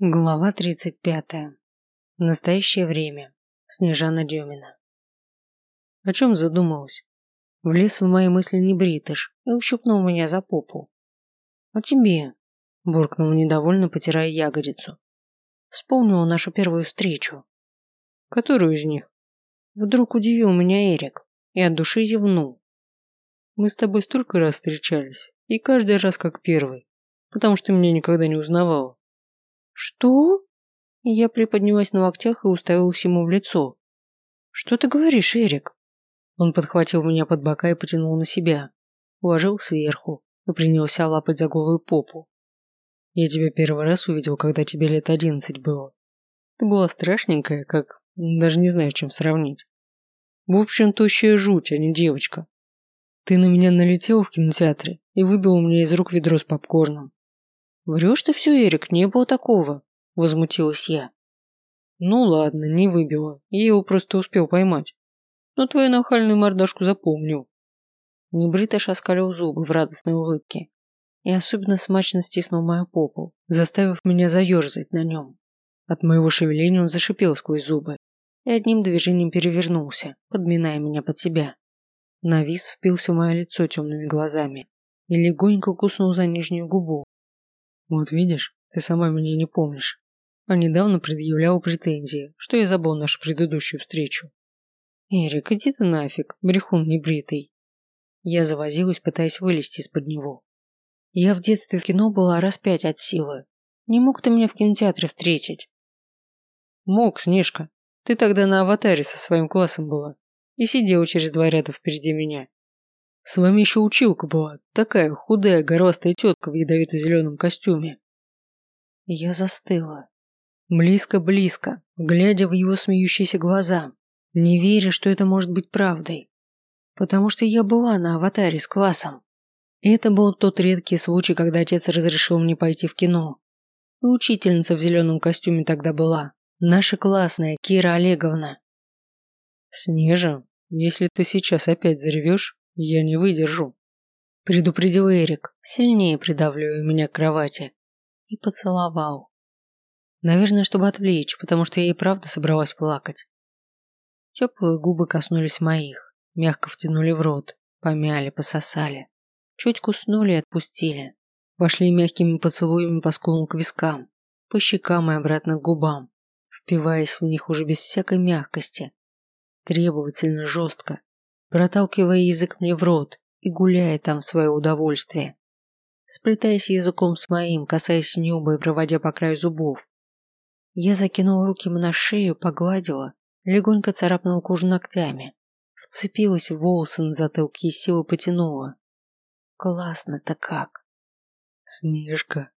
Глава 35. Настоящее время. Снежана Демина. О чем задумалась? Влез в мои мысли небритыш и ущипнул меня за попу. «О тебе», – буркнул недовольно, потирая ягодицу. Вспомнил нашу первую встречу. Которую из них? Вдруг удивил меня Эрик и от души зевнул. Мы с тобой столько раз встречались, и каждый раз как первый, потому что меня никогда не узнавала. «Что?» Я приподнялась на локтях и уставилась ему в лицо. «Что ты говоришь, Эрик?» Он подхватил меня под бока и потянул на себя. Уложил сверху и принялся лапать за голую попу. «Я тебя первый раз увидел, когда тебе лет одиннадцать было. Ты была страшненькая, как... даже не знаю, чем сравнить. В общем, тощая жуть, а не девочка. Ты на меня налетел в кинотеатре и выбил у меня из рук ведро с попкорном. «Врешь ты все, Эрик, не было такого», – возмутилась я. «Ну ладно, не выбила, я его просто успел поймать. Но твою нахальную мордашку запомнил». Небритыш оскалил зубы в радостной улыбке и особенно смачно стиснул мою попу, заставив меня заерзать на нем. От моего шевеления он зашипел сквозь зубы и одним движением перевернулся, подминая меня под себя. Навис впился в мое лицо темными глазами и легонько куснул за нижнюю губу, вот видишь, ты сама меня не помнишь. А недавно предъявлял претензии, что я забыл нашу предыдущую встречу. Эрик, иди ты нафиг, брехун небритый. Я завозилась, пытаясь вылезти из-под него. Я в детстве в кино была раз пять от силы. Не мог ты меня в кинотеатре встретить? Мог, Снежка. Ты тогда на аватаре со своим классом была и сидела через два ряда впереди меня. С вами еще училка была, такая худая, горластая тетка в ядовито-зеленом костюме. Я застыла. Близко-близко, глядя в его смеющиеся глаза, не веря, что это может быть правдой. Потому что я была на аватаре с классом. Это был тот редкий случай, когда отец разрешил мне пойти в кино. И учительница в зеленом костюме тогда была. Наша классная Кира Олеговна. Снежа, если ты сейчас опять заревешь, я не выдержу. Предупредил Эрик, сильнее придавливая меня к кровати. И поцеловал. Наверное, чтобы отвлечь, потому что я и правда собралась плакать. Теплые губы коснулись моих, мягко втянули в рот, помяли, пососали. Чуть куснули и отпустили. Вошли мягкими поцелуями по скулам к вискам, по щекам и обратно к губам, впиваясь в них уже без всякой мягкости. Требовательно, жестко, проталкивая язык мне в рот и гуляя там в свое удовольствие. Сплетаясь языком с моим, касаясь неба и проводя по краю зубов. Я закинула руки ему на шею, погладила, легонько царапнула кожу ногтями, вцепилась в волосы на затылке и силой потянула. Классно-то как. Снежка,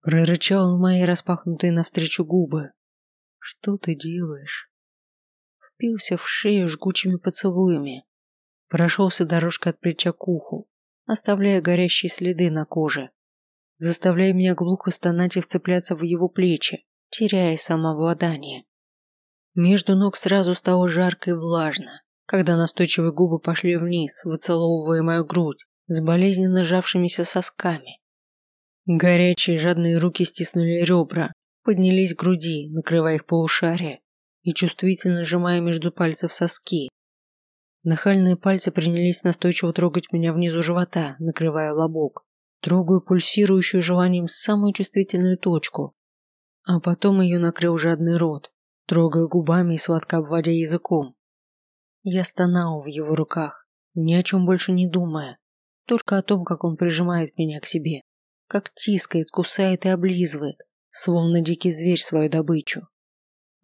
прорычал в мои распахнутые навстречу губы. Что ты делаешь? Впился в шею жгучими поцелуями, прошелся дорожкой от плеча к уху, оставляя горящие следы на коже, заставляя меня глухо стонать и вцепляться в его плечи, теряя самообладание. Между ног сразу стало жарко и влажно, когда настойчивые губы пошли вниз, выцеловывая мою грудь с болезненно сжавшимися сосками. Горячие жадные руки стиснули ребра, поднялись к груди, накрывая их полушарие и чувствительно сжимая между пальцев соски, Нахальные пальцы принялись настойчиво трогать меня внизу живота, накрывая лобок. Трогаю пульсирующую желанием самую чувствительную точку. А потом ее накрыл жадный рот, трогая губами и сладко обводя языком. Я стонал в его руках, ни о чем больше не думая, только о том, как он прижимает меня к себе, как тискает, кусает и облизывает, словно дикий зверь свою добычу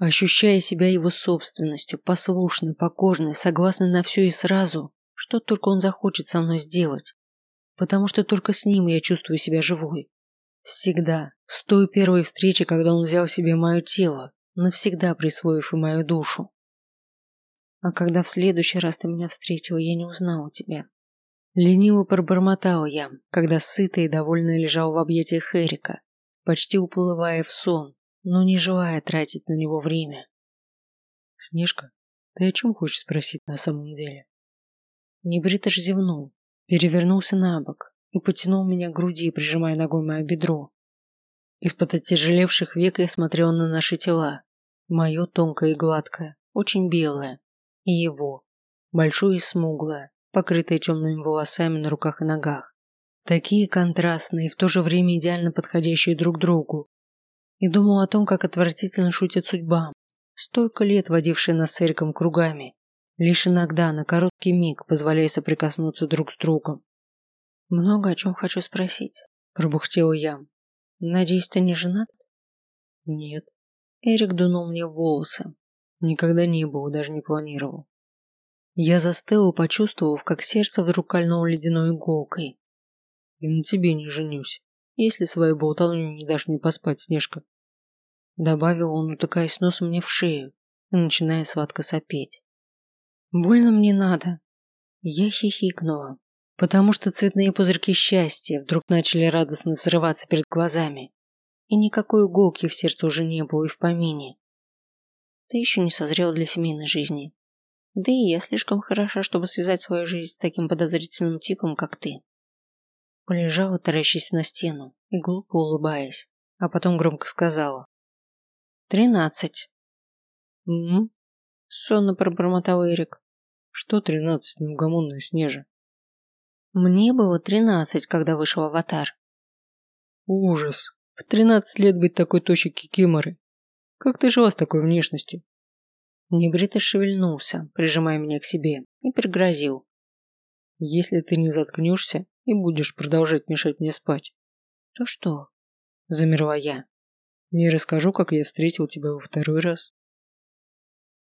ощущая себя его собственностью, послушной, покорной, согласной на все и сразу, что только он захочет со мной сделать. Потому что только с ним я чувствую себя живой. Всегда, с той первой встречи, когда он взял себе мое тело, навсегда присвоив и мою душу. А когда в следующий раз ты меня встретила, я не узнала тебя. Лениво пробормотала я, когда сытая и довольная лежал в объятиях Эрика, почти уплывая в сон, но не желая тратить на него время. «Снежка, ты о чем хочешь спросить на самом деле?» Небритыш зевнул, перевернулся на бок и потянул меня к груди, прижимая ногой мое бедро. Из-под отяжелевших век я смотрел на наши тела. Мое тонкое и гладкое, очень белое. И его, большое и смуглое, покрытое темными волосами на руках и ногах. Такие контрастные и в то же время идеально подходящие друг другу. И думал о том, как отвратительно шутит судьба, столько лет водившая нас с Эриком кругами, лишь иногда, на короткий миг, позволяя соприкоснуться друг с другом. «Много о чем хочу спросить», – пробухтела я. «Надеюсь, ты не женат?» «Нет». Эрик дунул мне в волосы. Никогда не был, даже не планировал. Я застыла, почувствовав, как сердце вдруг кольнуло ледяной иголкой. «И на тебе не женюсь, если свою болтовню не дашь мне поспать, Снежка». Добавил он, утыкаясь носом мне в шею начиная сладко сопеть. «Больно мне надо». Я хихикнула, потому что цветные пузырьки счастья вдруг начали радостно взрываться перед глазами, и никакой иголки в сердце уже не было и в помине. Ты еще не созрел для семейной жизни. Да и я слишком хороша, чтобы связать свою жизнь с таким подозрительным типом, как ты. Полежала, таращись на стену и глупо улыбаясь, а потом громко сказала. «Тринадцать». «Угу», — сонно пробормотал Эрик. «Что тринадцать, неугомонная Снежа?» Мне было тринадцать, когда вышел аватар. Ужас. В тринадцать лет быть такой тощей кикиморой. Как ты жила с такой внешностью? Небрито шевельнулся, прижимая меня к себе, и пригрозил. Если ты не заткнешься и будешь продолжать мешать мне спать, то что? Замерла я. Не расскажу, как я встретил тебя во второй раз.